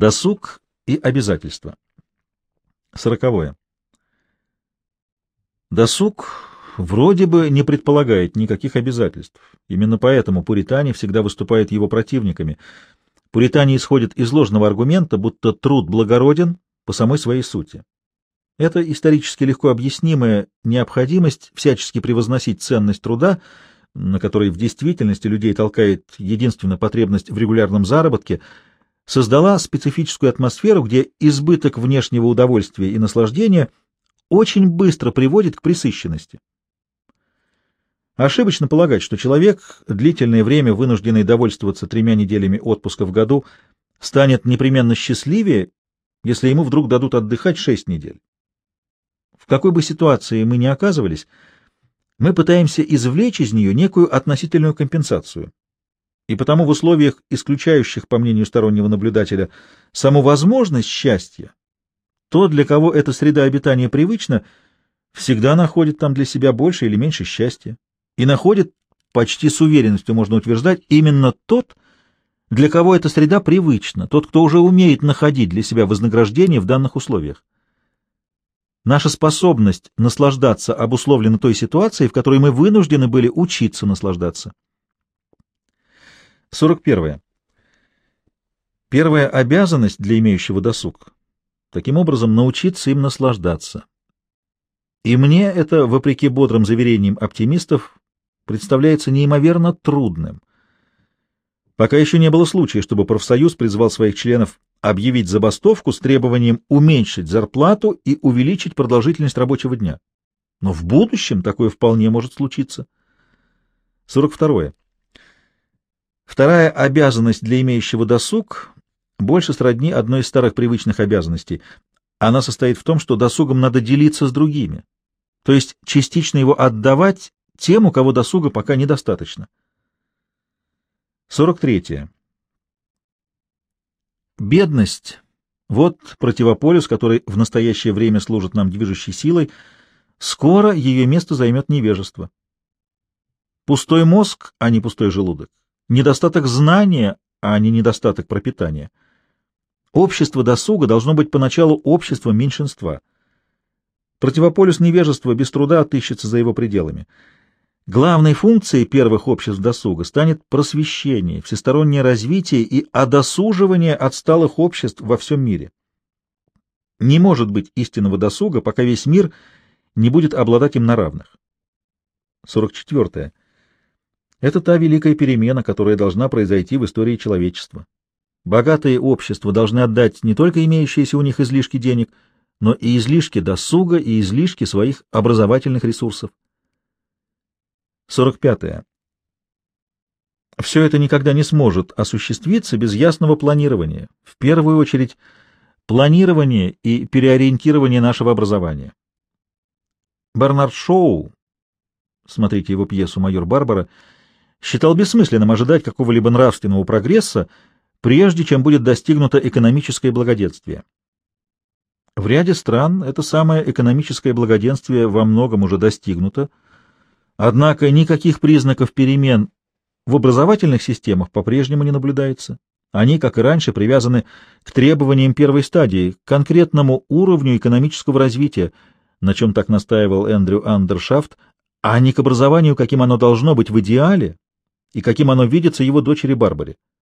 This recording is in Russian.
Досуг и обязательства. Сороковое. Досуг вроде бы не предполагает никаких обязательств. Именно поэтому пуритане всегда выступают его противниками. Пуритане исходят из ложного аргумента, будто труд благороден по самой своей сути. Это исторически легко объяснимая необходимость всячески превозносить ценность труда, на который в действительности людей толкает единственная потребность в регулярном заработке, создала специфическую атмосферу, где избыток внешнего удовольствия и наслаждения очень быстро приводит к пресыщенности. Ошибочно полагать, что человек, длительное время вынужденный довольствоваться тремя неделями отпуска в году, станет непременно счастливее, если ему вдруг дадут отдыхать шесть недель. В какой бы ситуации мы ни оказывались, мы пытаемся извлечь из нее некую относительную компенсацию. И потому в условиях, исключающих, по мнению стороннего наблюдателя, саму возможность счастья, то, для кого эта среда обитания привычна, всегда находит там для себя больше или меньше счастья и находит, почти с уверенностью можно утверждать, именно тот, для кого эта среда привычна, тот, кто уже умеет находить для себя вознаграждение в данных условиях. Наша способность наслаждаться обусловлена той ситуацией, в которой мы вынуждены были учиться наслаждаться. 41. Первая обязанность для имеющего досуг — таким образом научиться им наслаждаться. И мне это, вопреки бодрым заверениям оптимистов, представляется неимоверно трудным. Пока еще не было случая, чтобы профсоюз призвал своих членов объявить забастовку с требованием уменьшить зарплату и увеличить продолжительность рабочего дня. Но в будущем такое вполне может случиться. 42. Вторая обязанность для имеющего досуг больше сродни одной из старых привычных обязанностей. Она состоит в том, что досугом надо делиться с другими, то есть частично его отдавать тем, у кого досуга пока недостаточно. 43. Бедность — вот противополюс, который в настоящее время служит нам движущей силой. Скоро ее место займет невежество. Пустой мозг, а не пустой желудок. Недостаток знания, а не недостаток пропитания. Общество досуга должно быть поначалу обществом меньшинства. Противополюс невежества без труда отыщется за его пределами. Главной функцией первых обществ досуга станет просвещение, всестороннее развитие и одосуживание отсталых обществ во всем мире. Не может быть истинного досуга, пока весь мир не будет обладать им на равных. 44. Это та великая перемена, которая должна произойти в истории человечества. Богатые общества должны отдать не только имеющиеся у них излишки денег, но и излишки досуга и излишки своих образовательных ресурсов. 45. -е. Все это никогда не сможет осуществиться без ясного планирования, в первую очередь планирования и переориентирования нашего образования. Бернард Шоу, смотрите его пьесу «Майор Барбара», считал бессмысленным ожидать какого-либо нравственного прогресса, прежде чем будет достигнуто экономическое благоденствие. В ряде стран это самое экономическое благоденствие во многом уже достигнуто, Однако никаких признаков перемен в образовательных системах по-прежнему не наблюдается. Они, как и раньше, привязаны к требованиям первой стадии, к конкретному уровню экономического развития, на чем так настаивал Эндрю Андершафт, а не к образованию, каким оно должно быть в идеале и каким оно видится его дочери Барбаре.